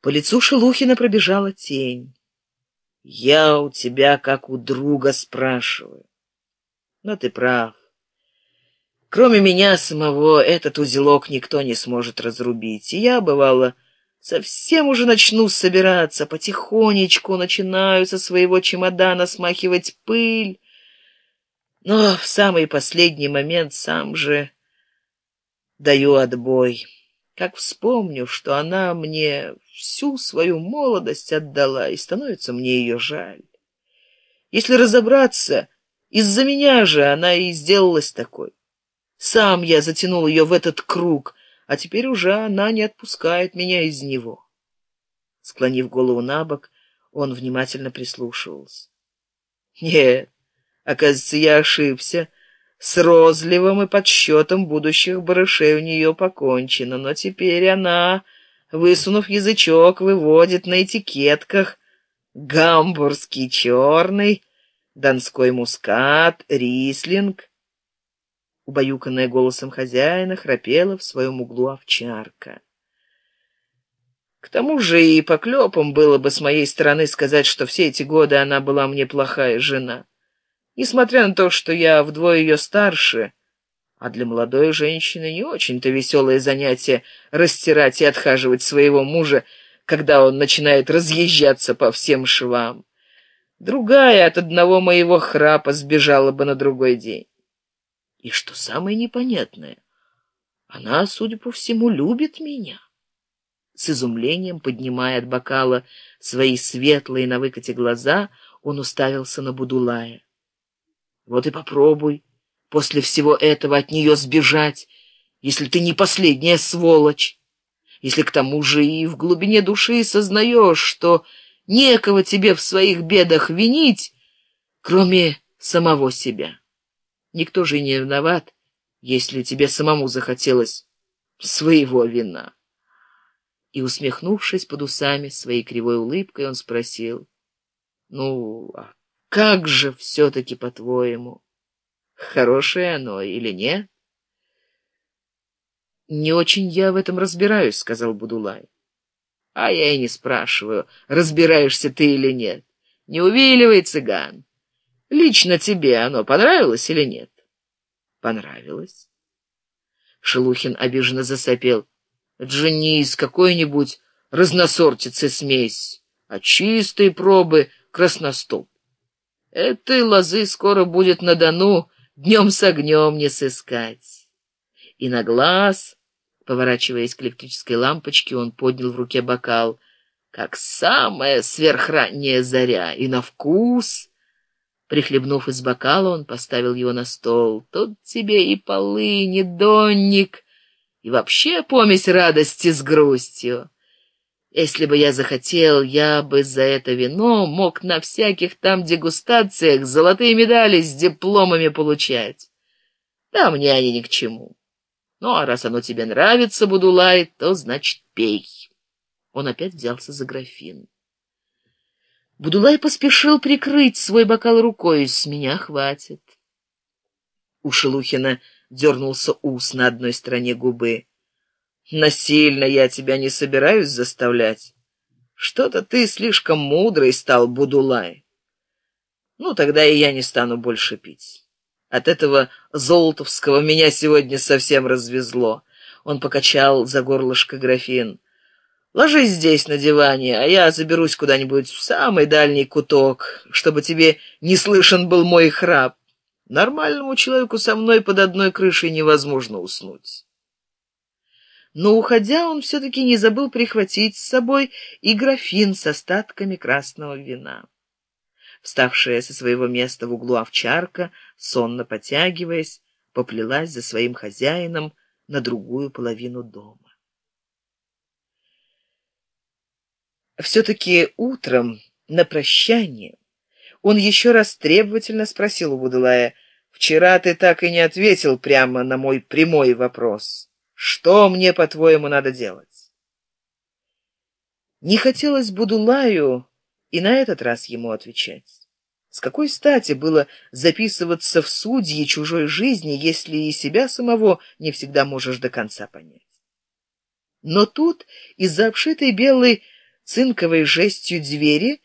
По лицу Шелухина пробежала тень. «Я у тебя, как у друга, спрашиваю. Но ты прав. Кроме меня самого, этот узелок никто не сможет разрубить. И я, бывало, совсем уже начну собираться, потихонечку начинаю со своего чемодана смахивать пыль, но в самый последний момент сам же даю отбой. Как вспомню, что она мне всю свою молодость отдала, и становится мне ее жаль. Если разобраться, из-за меня же она и сделалась такой. Сам я затянул ее в этот круг, а теперь уже она не отпускает меня из него. Склонив голову на бок, он внимательно прислушивался. Нет, оказывается, я ошибся. С розливом и подсчетом будущих барышей у нее покончено, но теперь она, высунув язычок, выводит на этикетках гамбургский черный, донской мускат, рислинг. Убаюканная голосом хозяина храпела в своем углу овчарка. К тому же и поклепом было бы с моей стороны сказать, что все эти годы она была мне плохая жена. Несмотря на то, что я вдвое ее старше, а для молодой женщины не очень-то веселое занятие растирать и отхаживать своего мужа, когда он начинает разъезжаться по всем швам. Другая от одного моего храпа сбежала бы на другой день. И что самое непонятное, она, судя по всему, любит меня. С изумлением, поднимая от бокала свои светлые на выкате глаза, он уставился на Будулая. Вот и попробуй после всего этого от нее сбежать, если ты не последняя сволочь. Если к тому же и в глубине души сознаешь, что некого тебе в своих бедах винить, кроме самого себя. Никто же не виноват, если тебе самому захотелось своего вина. И, усмехнувшись под усами своей кривой улыбкой, он спросил, «Ну, а как же все-таки, по-твоему, хорошее оно или нет? Не очень я в этом разбираюсь, сказал Будулай. А я и не спрашиваю, разбираешься ты или нет. Не увиливай, цыган. Лично тебе оно понравилось или нет? Понравилось. Шелухин обиженно засопел. Дженис какой-нибудь разносортицы смесь, а чистые пробы красноступ. Этой лозы скоро будет на Дону, днем с огнем не сыскать. И на глаз, поворачиваясь к электрической лампочке, он поднял в руке бокал, как самая сверхранняя заря, и на вкус... Прихлебнув из бокала, он поставил его на стол. Тут тебе и полынь, и донник, и вообще помесь радости с грустью. Если бы я захотел, я бы за это вино мог на всяких там дегустациях золотые медали с дипломами получать. Да мне они ни к чему. Ну, а раз оно тебе нравится, Будулай, то значит пей. Он опять взялся за графин. Будулай поспешил прикрыть свой бокал рукой. С меня хватит. У Шелухина дернулся ус на одной стороне губы. Насильно я тебя не собираюсь заставлять. Что-то ты слишком мудрый стал, Будулай. Ну, тогда и я не стану больше пить. От этого Золотовского меня сегодня совсем развезло. Он покачал за горлышко графин. Ложись здесь на диване, а я заберусь куда-нибудь в самый дальний куток, чтобы тебе не слышен был мой храп. Нормальному человеку со мной под одной крышей невозможно уснуть но, уходя, он все-таки не забыл прихватить с собой и графин с остатками красного вина. Вставшая со своего места в углу овчарка, сонно потягиваясь, поплелась за своим хозяином на другую половину дома. Все-таки утром, на прощание, он еще раз требовательно спросил у Будулая, «Вчера ты так и не ответил прямо на мой прямой вопрос». Что мне, по-твоему, надо делать? Не хотелось Будулаю и на этот раз ему отвечать. С какой стати было записываться в судьи чужой жизни, если и себя самого не всегда можешь до конца понять? Но тут из-за обшитой белой цинковой жестью двери